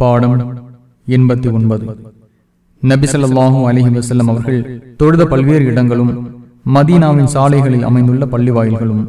பாடம் எண்பத்தி ஒன்பது. நபிசல்லாஹூ அலஹி வசல்லம் அவர்கள் தொழுத பல்வேறு இடங்களும் மதீனாவின் சாலைகளில் அமைந்துள்ள பள்ளி வாயில்களும்